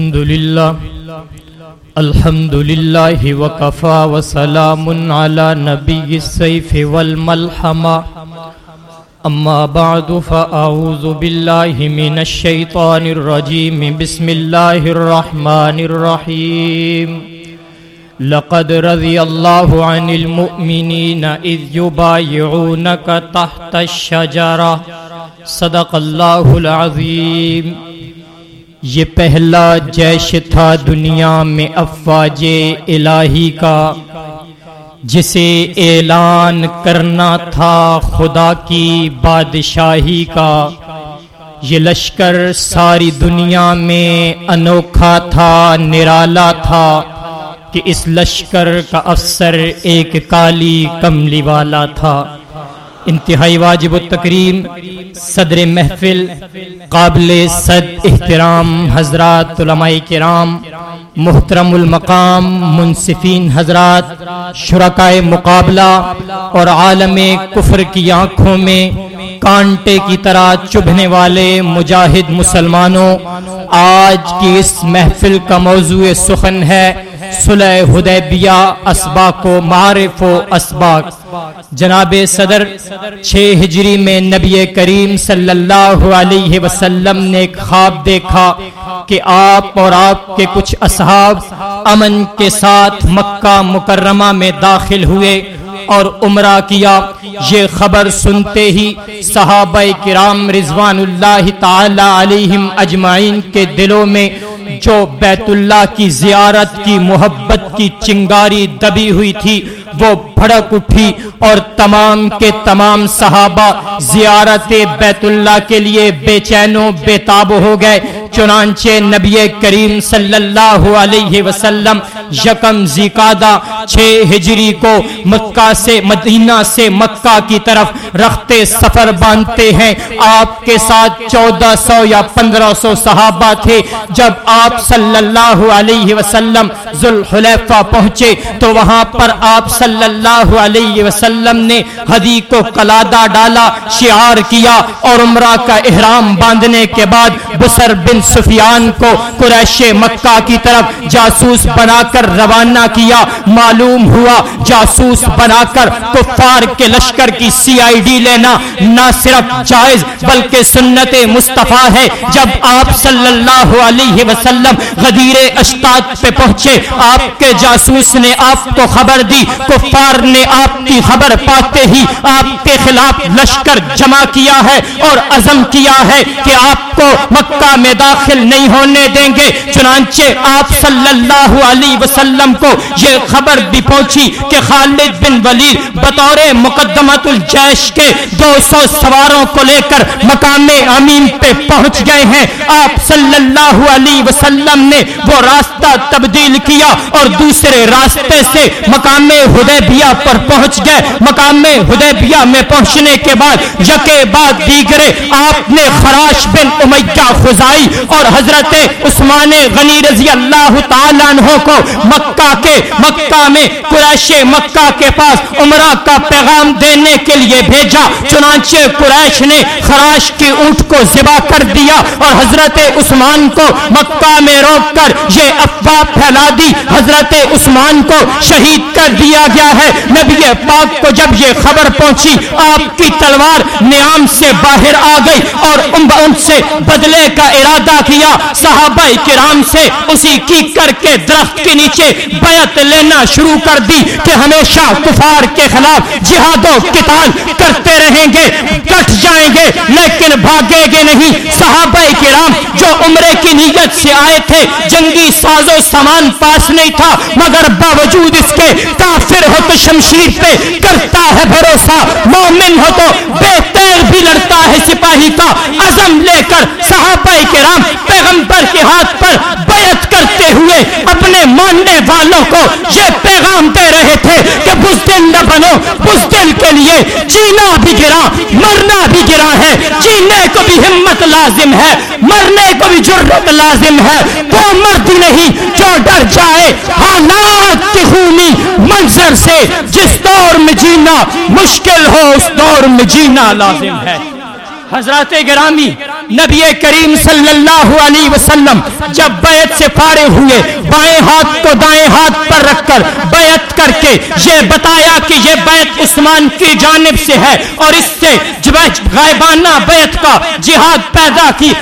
الحمد لله الحمد لله وكفى وسلام على نبي السيف والملحمة أما بعد فأعوذ بالله من الشيطان الرجيم بسم الله الرحمن الرحيم لقد رضي الله عن المؤمنين إذ يبايعونك تحت الشجرة صدق الله العظيم یہ پہلا جیش تھا دنیا میں افواج الہی کا، جسے اعلان کرنا تھا خدا کی بادشاہی کا۔ یہ لشکر ساری دنیا میں انوکھا تھا، نرالا تھا کہ اس لشکر کا افسر ایک کالی کملی والا تھا۔ انتہائی واجب التکریم صدر محفل، قابل صد احترام حضرات علماء کرام، محترم المقام، منصفین حضرات، شرکائے مقابلہ اور عالم کفر کی آنکھوں میں کانٹے کی طرح چبھنے والے مجاہد مسلمانوں، آج کی اس محفل کا موضوع سخن ہے صلح حدیبیہ، اسباق و معارف و اسباق۔ جناب صدر، چھ ہجری میں نبی کریم صلی اللہ علیہ وسلم نے ایک خواب دیکھا کہ آپ اور آپ کے کچھ اصحاب امن کے ساتھ مکہ مکرمہ میں داخل ہوئے اور عمرہ کیا۔ یہ خبر سنتے ہی صحابہ کرام رضوان اللہ تعالی علیہم اجمعین کے دلوں میں جو بیت اللہ کی زیارت کی محبت کی چنگاری دبی ہوئی تھی، وہ بھڑک اٹھی اور تمام کے تمام صحابہ زیارت بیت اللہ کے لیے بے چینوں، بے تاب ہو گئے۔ چنانچہ نبی کریم صلی اللہ علیہ وسلم یکم زیقادہ چھ ہجری کو مکہ سے مدینہ سے مکہ کی طرف رختے سفر باندھتے ہیں۔ آپ کے ساتھ چودہ سو یا پندرہ سو صحابہ تھے۔ جب آپ صلی اللہ علیہ وسلم ذوالحلیفہ پہنچے تو وہاں پر آپ صلی اللہ علیہ وسلم نے ہدی کو کلادہ ڈالا، شعار کیا اور عمرہ کا احرام باندھنے کے بعد بسر بن سفیان کو قریش مکہ کی طرف جاسوس بنا کر روانہ کیا۔ معلوم ہوا جاسوس بنا کر کفار کے لشکر کی سی آئی ڈی لینا نہ صرف جائز بلکہ سنت مصطفیٰ ہے۔ جب آپ صلی اللہ علیہ وسلم غدیر اشتاد پہ پہنچے، آپ کے جاسوس نے آپ کو خبر دی، کفار نے آپ کی خبر پاتے ہی آپ کے خلاف لشکر جمع کیا ہے اور عزم کیا ہے کہ آپ کو مکہ میں داخل نہیں ہونے دیں گے، چنانچہ آپ صلی اللہ علیہ وسلم کو یہ خبر بھی پہنچی کہ خالد بن ولید بطور مقدمت الجیش کے دو سو سواروں کو لے کر مقام امین پہ پہنچ گئے ہیں۔ آپ صلی اللہ علیہ وسلم نے وہ راستہ تبدیل کیا اور دوسرے راستے سے مقام حدیبیہ پر پہنچ گئے۔ مقام حدیبیہ میں پہنچنے کے بعد، یکے بعد دیگرے، آپ نے خراش بن امیہ خزائی اور حضرت عثمان غنی رضی اللہ تعالیٰ عنہ کو مکہ کے مکہ میں قریش مکہ کے پاس عمرہ کا پیغام دینے کے لیے بھیجا۔ چنانچہ قریش نے خراش کی اونٹ کو ذبح کر دیا اور حضرت عثمان کو مکہ میں روک کر یہ افواہ پھیلا دی۔ حضرت عثمان کو شہید کر دیا گیا ہے۔ نبی پاک کو جب یہ خبر پہنچی، آپ کی تلوار نیام سے باہر آ گئی اور ان سے بدلے کا ارادہ کیا، صحابہ کرام سے اسی کی کر کے درخت کے نیچے بیعت لینا شروع کر دی کہ ہمیشہ کفار کے خلاف جہاد و قتال کرتے رہیں گے، کٹ جائیں گے، لیکن بھاگے گے نہیں۔ صحابہ کرام جو عمرے کی نیت سے آئے تھے، جنگی ساز و سامان پاس نہیں تھا، مگر باوجود اس کے کافر ہو تو شمشیر پہ کرتا ہے بھروسہ۔ مومن ہو تو بے تیر بھی لڑتا ہے سپاہی کا۔ عزم لے کر صحابہ کرام پیغمبر کے ہاتھ پر بیعت کرتے ہوئے اپنے ماننے والوں کو یہ پیغام دے رہے تھے کہ بزدل نہ بنو، بزدل کے لیے جینا بھی گرا، مرنا بھی گرا ہے۔ جینے کو بھی ہمت لازم ہے، مرنے کو بھی جرت لازم ہے۔ وہ مرد نہیں جو ڈر جائے، حالات کی خونی منظر سے جس دور میں جینا مشکل ہو، اس دور میں جینا لازم ہے۔ حضرات گرامی نبی کریم صلی اللہ علیہ وسلم جب بیعت سے پارے ہوئے، بائیں ہاتھ کو دائیں ہاتھ پر رکھ کر بیعت کر کے یہ بتایا کہ یہ بیعت عثمان کی جانب سے ہے اور اس سے غائبانہ بیعت کا جہاد پیدا کی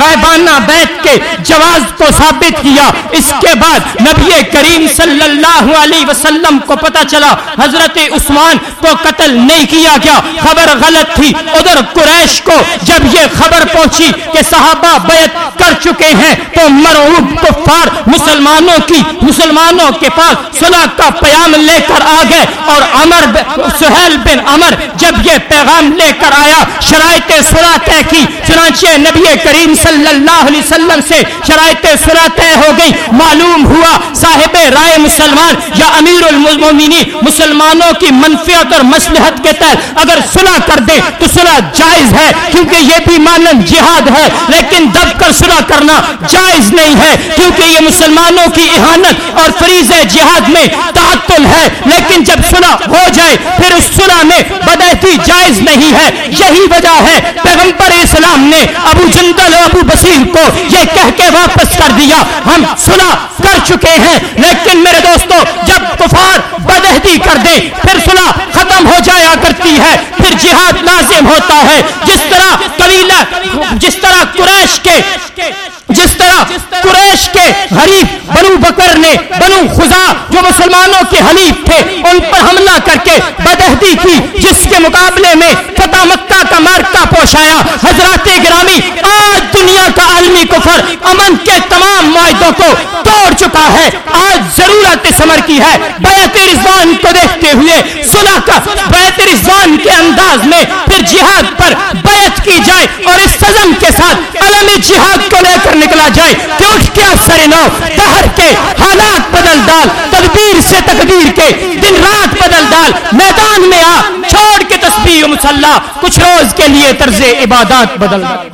غائبانہ بیعت کے جواز کو ثابت کیا۔ اس کے بعد نبی کریم صلی اللہ علیہ وسلم کو پتا چلا، حضرت عثمان کو قتل نہیں کیا گیا۔ خبر غلط تھی۔ ادھر قریش کو جب یہ خبر پہنچی کہ صحابہ بیعت کر چکے ہیں تو مرعوب کفار مسلمانوں کی مسلمانوں کے پاس صلح کا پیام لے کر آ گئے اور عمر سہیل بن عمر جب یہ پیغام لے کر آیا، شرائط صلح طے کی، چنانچہ نبی کریم صلی اللہ علیہ وسلم سے شرائط صلح طے ہو گئی معلوم ہوا صاحب رائے مسلمان یا امیر المومنی مسلمانوں کی منفیت اور مسلحت کے تحت اگر صلح کر دے تو صلح جائز ہے، کیونکہ یہ بھی مانن جہاد ہے، لیکن دب کر صلح کرنا جائز نہیں ہے، کیونکہ یہ مسلمانوں کی احانت اور فریض جہاد میں تعطل ہے۔ لیکن جب صلح ہو جائے، پھر اس صلح میں بدہتی جائز نہیں ہے۔ یہی وجہ ہے، پیغمبر اسلام نے ابو جندل اور ابو بصیر کو یہ کہہ کے واپس کر دیا۔ ہم صلح کر چکے ہیں، لیکن میرے دوستو، جب کفار بدہتی کر دے، پھر صلح ختم ہو جایا کرتی ہے، پھر جہاد لازم ہوتا ہے۔ جس طرح قبیلہ، جس طرح قریش کے، جس طرح قریش کے حریف بنو بکر نے بنو خزا جو مسلمانوں کے حلیف تھے، ان پر حملہ کر کے بدہدی کی، جس کے مقابلے میں فتح مکہ کا مارکا پوشایا۔ حضرات گرامی، آج دنیا کا عالمی کفر امن کے تمام معاہدوں کو توڑ چکا ہے۔ آج سمر کی ہے۔ بیعت رضوان کو دیکھتے ہوئے صلح کا بیعت رضوان کے انداز میں پھر جہاد پر بیعت کی جائے اور اس سزم کے ساتھ علم جہاد کو لے کر نکلا جائے کہ اٹھ کے افسر نو، دہر کے حالات بدل ڈال تدبیر سے تقدیر کے دن رات بدل ڈال میدان میں آ، چھوڑ کے تسبیح و مسلح، کچھ روز کے لیے طرز عبادات بدل ڈال